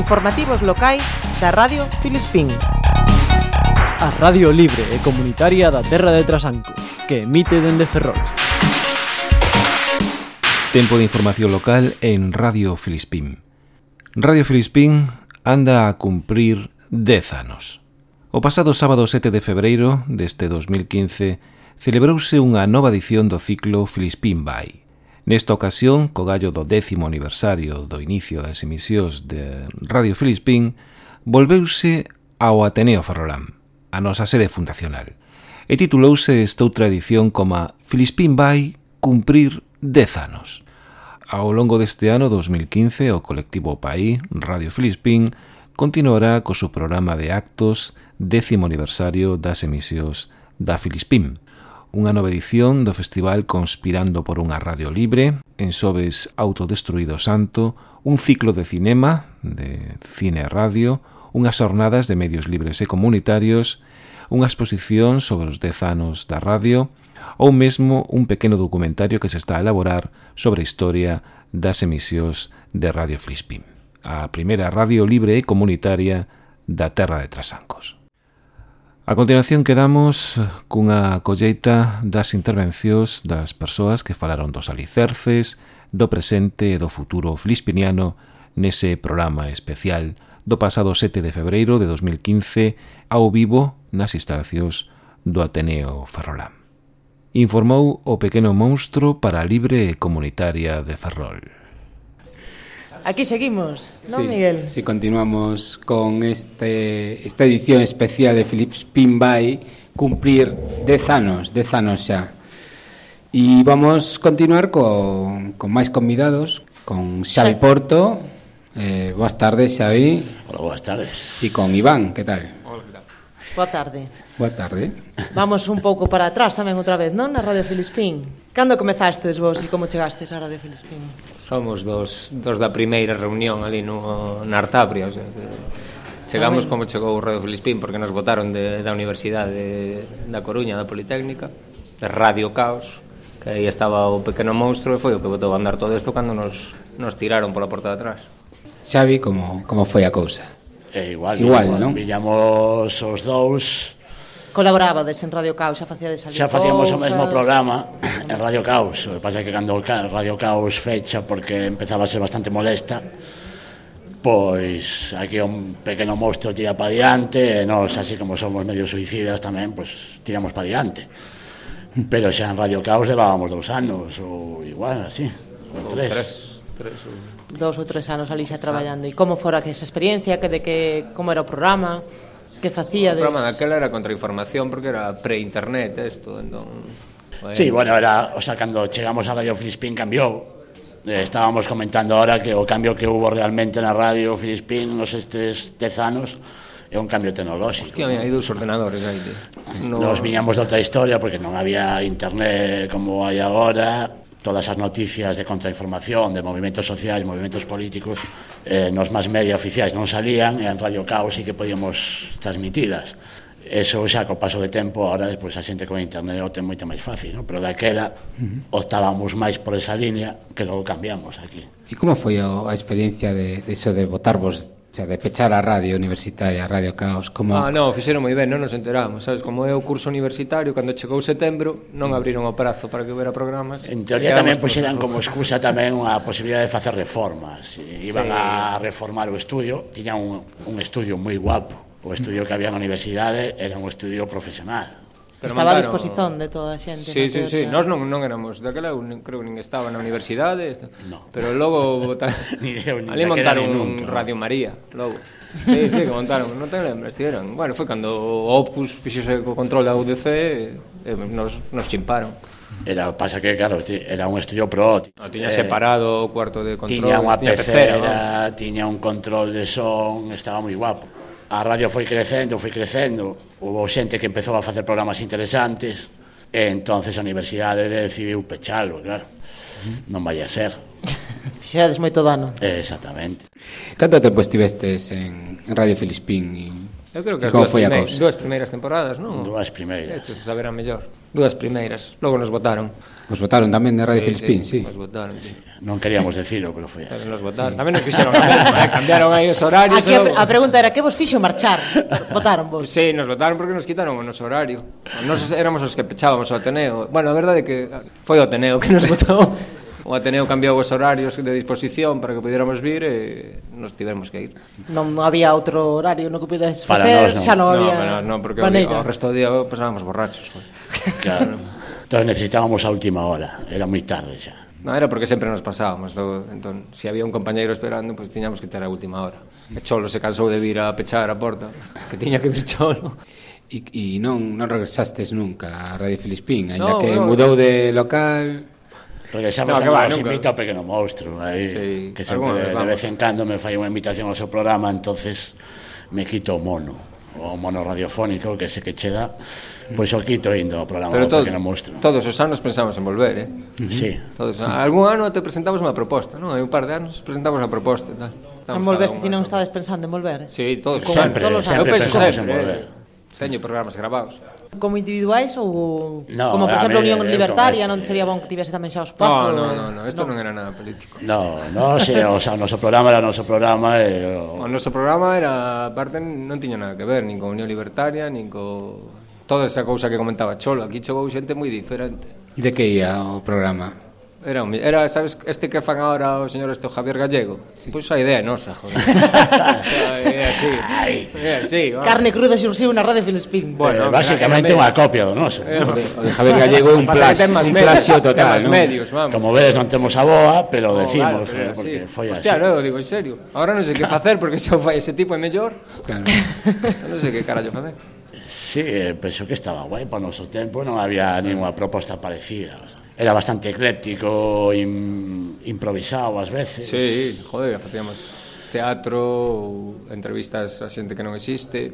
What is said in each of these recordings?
Informativos locais da Radio Filispín. A Radio Libre e Comunitaria da Terra de Trasanco, que emite dende Ferrol. Tempo de información local en Radio Filispín. Radio Filispín anda a cumprir 10 anos. O pasado sábado 7 de febreiro deste 2015 celebrouse unha nova edición do ciclo Filispín Bay, Nesta ocasión, co gallo do décimo aniversario do inicio das emisións de Radio Filispín, volveuse ao Ateneo Ferrolán, a nosa sede fundacional, e titulouse esta outra edición como Filispín vai cumprir 10 anos. Ao longo deste ano 2015, o colectivo Paí, Radio Filispín, continuará co seu programa de actos décimo aniversario das emisións da Filispín, unha nova edición do festival Conspirando por unha radio libre, en Sobes Autodestruído Santo, un ciclo de cinema, de cine e radio, unhas jornadas de medios libres e comunitarios, unha exposición sobre os dez anos da radio, ou mesmo un pequeno documentario que se está a elaborar sobre a historia das emisións de Radio Flispin, a primeira radio libre e comunitaria da Terra de Trasancos. A continuación quedamos cunha colleita das intervencións das persoas que falaron dos alicerces, do presente e do futuro flispiniano nese programa especial do pasado 7 de febreiro de 2015 ao vivo nas instalacións do Ateneo Ferrolán. Informou o pequeno monstro para a libre comunitaria de Ferrol. Aquí seguimos, ¿no, sí, Miguel? Sí, continuamos con este, esta edición especial de Philips Pinbay, cumplir 10 anos, 10 anos xa. E vamos continuar con, con máis convidados, con Xavi Porto, eh, boas tardes, Xavi. Hola, boas tardes. E con Iván, que tal? Boa tarde. Boa tarde. Vamos un pouco para atrás tamén outra vez, non? Na Radio Filispín. Cando comezastes vos e como chegastes á Radio Filispín? Somos dos, dos da primeira reunión ali no, na Artabria, o sea, que chegamos ah, como chegou o Radio Filispín, porque nos votaron de, da Universidade da Coruña, da Politécnica, de Radio Caos, que aí estaba o pequeno monstro e foi o que botou a andar todo isto cando nos, nos tiraron pola porta de atrás. Xavi, como, como foi a cousa? É igual, igual, igual. non? Viñamos os dous Colaborabades en Radio Caos, xa facíades ali Xa facíamos cousas. o mesmo programa en Radio Caos O que pasa é que cando Radio Caos fecha porque empezaba a ser bastante molesta Pois aquí un pequeno monstro tira pa diante E nós, así como somos medio suicidas tamén, pois tiramos pa diante Pero xa en Radio Caos levábamos dous anos ou igual, así, ou tres, tres tres ou... Dos ou tres anos ali xa traballando. E como fora que esa experiencia, que de que como era o programa, que facíades? O programa daquela era contra información porque era pre-internet isto, entón... Bueno. Sí, bueno, era, o sea, cando chegamos a Radio Filispín cambiou. Eh, estábamos comentando ahora que o cambio que hubo realmente na Radio Filispín nos estes 10 anos é un cambio tecnolóxico. Hostia, hai dous ordenadores aí. No... Nos viñamos de outra historia porque non había internet como hai agora, todas as noticias de contrainformación, de movimentos sociais, movimentos políticos, eh, nos máis media oficiais non salían e en Radio Caos sí que podíamos transmitilas. Eso xa co paso de tempo, ahora despois a xente con internet o ten moito máis fácil, no? pero daquela optábamos máis por esa línea que logo cambiamos aquí. E como foi a experiencia de, de iso de votarvos xa de pechar a radio universitaria, a Radio Caos, como Ah, non, fixeron moi ben, non nos enteramos, sabes, como é o curso universitario, cando chegou setembro, non abriron o prazo para que houbera programas. En teoría tamén puxeran como excusa tamén a posibilidade de facer reformas, iban sí. a reformar o estudio, tiñan un, un estudio moi guapo, o estudio que había na universidade era un estudio profesional. Pero estaba mandaron... a disposición de toda a xente. Sí, sí, sí, nós non, non éramos, daquela eu creo que nin estaba na universidade, esta... no. pero logo botaron... ni eu, ni ali montaron un nunca. Radio María, logo. Sí, sí, que montaron, non te lembras, tiveron. Bueno, foi cando o Opus fixose co control da UDC e nos, nos chimparon. Era, pasa que, claro, era un estudio pro. No, tiña eh, separado o cuarto de control. Tiña unha tiña, pecera, ¿no? tiña un control de son, estaba moi guapo a radio foi crecendo, foi crecendo, houve xente que empezou a facer programas interesantes, e entonces a universidade decidiu pechalo, claro. Non vai a ser. Fixades moito dano. Eh, exactamente. Canto tempo pois, estivestes en Radio Filispín? E... Eu creo que as dúas, primeiras, dúas primeiras temporadas, non? Dúas primeiras. Estes saberán mellor. Dúas primeiras. Logo nos votaron. Nos votaron tamén de Radio sí, Filispín, sí. sí. Nos votaron, sí. Non queríamos decirlo, pero foi así. Nos votaron. Sí. Tamén nos fixeron a mesma, eh? cambiaron aí os horarios. Aquí, a, a pregunta era, que vos fixo marchar? Votaron vos? Sí, nos votaron porque nos quitaron o noso horario. Nos éramos os que pechábamos o Ateneo. Bueno, a verdade é que foi o Ateneo que nos votou. o Ateneo cambiou os horarios de disposición para que pudiéramos vir e nos tivemos que ir. Non había outro horario no que pudedes para facer, nós, non. xa non había. No, non, no, porque maneira. o resto do día pasábamos borrachos. Claro. Entón necesitábamos a última hora, era moi tarde xa. Non, era porque sempre nos pasábamos, do, entón, se si había un compañeiro esperando, pois pues, tiñamos que ter a última hora. E Cholo se cansou de vir a pechar a porta, que tiña que vir Cholo. E, e non, non regresastes nunca a Radio Filispín, aínda no, que no, mudou de local... Regresamos no, a claro, nos invita o Pequeno Monstro, aí, sí, que sempre, vez de vez en cando me fai unha invitación ao seu programa, entonces me quito o mono, o mono radiofónico que se que che dá, pois o quito indo ao programa Pero do todo, Pequeno Monstro. Todos os anos pensamos en volver, eh? Uh -huh. Sí. Todos, sí. Algún ano te presentamos unha proposta, non? Hai un par de anos presentamos a proposta e tal. Envolveste se non estades pensando en volver? Eh? Sí, todos. Sempre, todos sempre, sempre pensamos en eh. volver. Eh? Teño programas grabados. Como individuais ou no, como por exemplo Unión Libertaria non sería bon que tivese tamén xa os pazos? No, no, no, no, isto no. non era nada político. No, no, se, o sea, o noso programa era o noso programa e o... o noso programa era parte non tiña nada que ver nin con Unión Libertaria, nin co toda esa cousa que comentaba Cholo, aquí chegou xente moi diferente. De que ia o programa? Era, un, era sabes, este que fan agora o señor este o Javier Gallego. Sí. Pois pues a idea é nosa, joder. é así. É así, vale. Carne cruda xurxiu na Radio Filespín. Bueno, eh, basicamente unha copia do noso. Eh, o, de, o de Javier Gallego é un plasio, un plasio total, non? medios, vamos. Como vedes non temos a boa, pero oh, decimos, vale, pero, eh, porque sí. foi así. Hostia, no, digo, en serio. Agora non sei que facer porque se o fai ese tipo é mellor. Claro. non sei que carallo facer. Sí, eh, penso que estaba guai para o noso tempo, non había ninguna proposta parecida, o sea era bastante ecléctico, im, improvisado ás veces. Sí, joder, facíamos teatro, entrevistas a xente que non existe.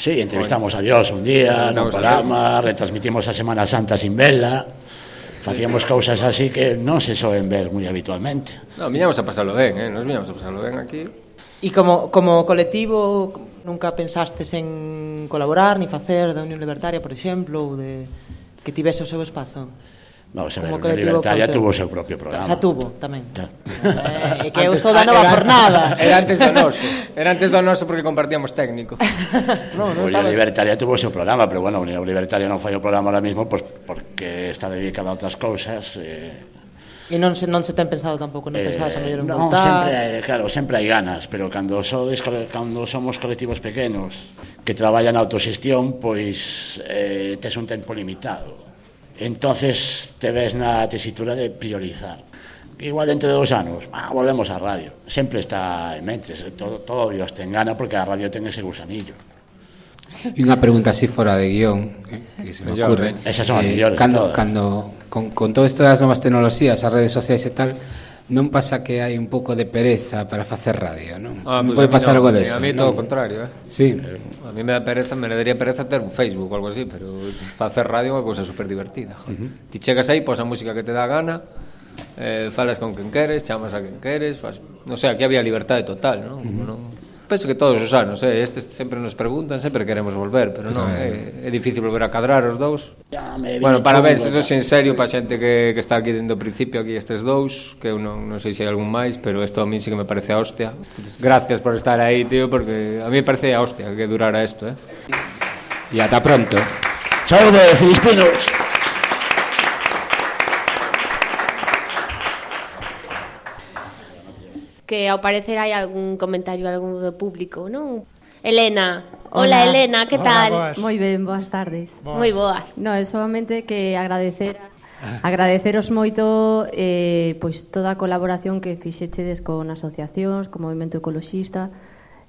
Sí, entrevistamos bueno. a Dios un día, no programa, retransmitimos a Semana Santa sin vela. Facíamos cousas así que non se soen ver moi habitualmente. No, miñamos a pasarlo ben, eh? nos miñamos a pasarlo ben aquí. E como, como colectivo, nunca pensastes en colaborar, ni facer da Unión Libertaria, por exemplo, ou de que tivese o seu espazo? Vamos a ver, Como que Libertaria tuvo o seu propio programa. Xa tuvo, tamén. Claro. Eh, eh, que eu estou da nova jornada. Era antes do noso. Era antes do noso porque compartíamos técnico. No, no Unión estabas... Libertaria tuvo o seu programa, pero bueno, Unión Libertaria non fai o programa ahora mismo pues, porque está dedicada a outras cousas. Eh, E non se non se ten pensado tampouco, non eh, pensabas a mellor en non, voltar. sempre, claro, sempre hai ganas, pero cando sodes cando somos colectivos pequenos que traballan a autoxestión, pois eh tes un tempo limitado. Entonces te ves na tesitura de priorizar. Igual dentro de dos anos, ah, volvemos á radio. Sempre está en mente, todo, todo Dios ten gana porque a radio ten ese gusanillo. E unha pregunta así fora de guión eh, que se me ocurre. Eh? Esas son as eh. Cando, cando, con, con todo isto das novas tecnoloxías, as redes sociais e tal, non pasa que hai un pouco de pereza para facer radio, non? Ah, pues pode pasar no, algo deso. A mí todo o contrario, eh? Sí. Eh, a mí me da pereza, me daría pereza ter un Facebook ou algo así, pero facer radio é unha cousa super divertida. Uh -huh. Ti chegas aí, pos a música que te dá gana, eh, falas con quen queres, chamas a quen queres, fas... non sei, aquí había libertade total, non? Uh -huh. non penso que todos os anos, eh, estes sempre nos preguntan, sempre queremos volver, pero non é, eh, é difícil volver a cadrar os dous. Ya, me bueno, parabéns, eso en serio sí. para xente que, que está aquí dentro do principio, aquí estes dous, que eu non, non sei se hai algún máis, pero isto a mí sí que me parece a hostia. Gracias por estar aí, tío, porque a mí me parece a hostia que durara isto, eh. E ata pronto. Saúde, Filipinos. que ao parecer hai algún comentario algún do público, non? Elena, hola, hola Elena, que tal? Moi ben, boas tardes. Moi boas. No, é solamente que agradecer Agradeceros moito eh, pois toda a colaboración que fixechedes con asociacións, con Movimento Ecoloxista,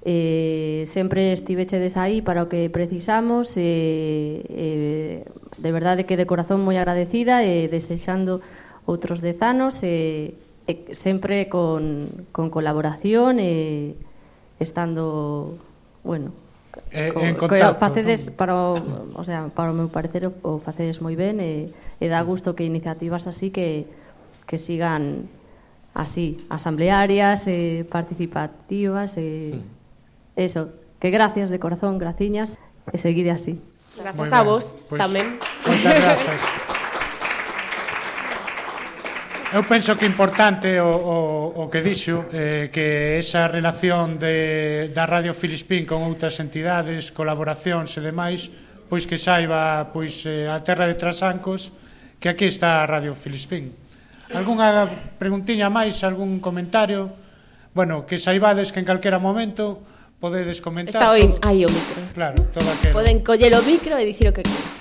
eh, sempre estivechedes aí para o que precisamos e eh, eh, de verdade que de corazón moi agradecida e eh, desexando outros dezanos e eh, e, sempre con, con colaboración e estando, bueno, eh, co, en contacto. Co, facedes para o, o sea, para o meu parecer o facedes moi ben e, e dá gusto que iniciativas así que que sigan así, asamblearias, eh, participativas, e eso, que gracias de corazón, graciñas, e seguide así. Gracias a vos pues, tamén. Moitas gracias. Eu penso que importante o, o, o que dixo eh, que esa relación de, da Radio Filispín con outras entidades, colaboracións e demais, pois que saiba pois eh, a terra de Trasancos que aquí está a Radio Filispín. Algúnha preguntiña máis, algún comentario? Bueno, que saibades que en calquera momento podedes comentar. Está aí o micro. Claro, todo aquilo. Poden coller o micro e dicir o que queres.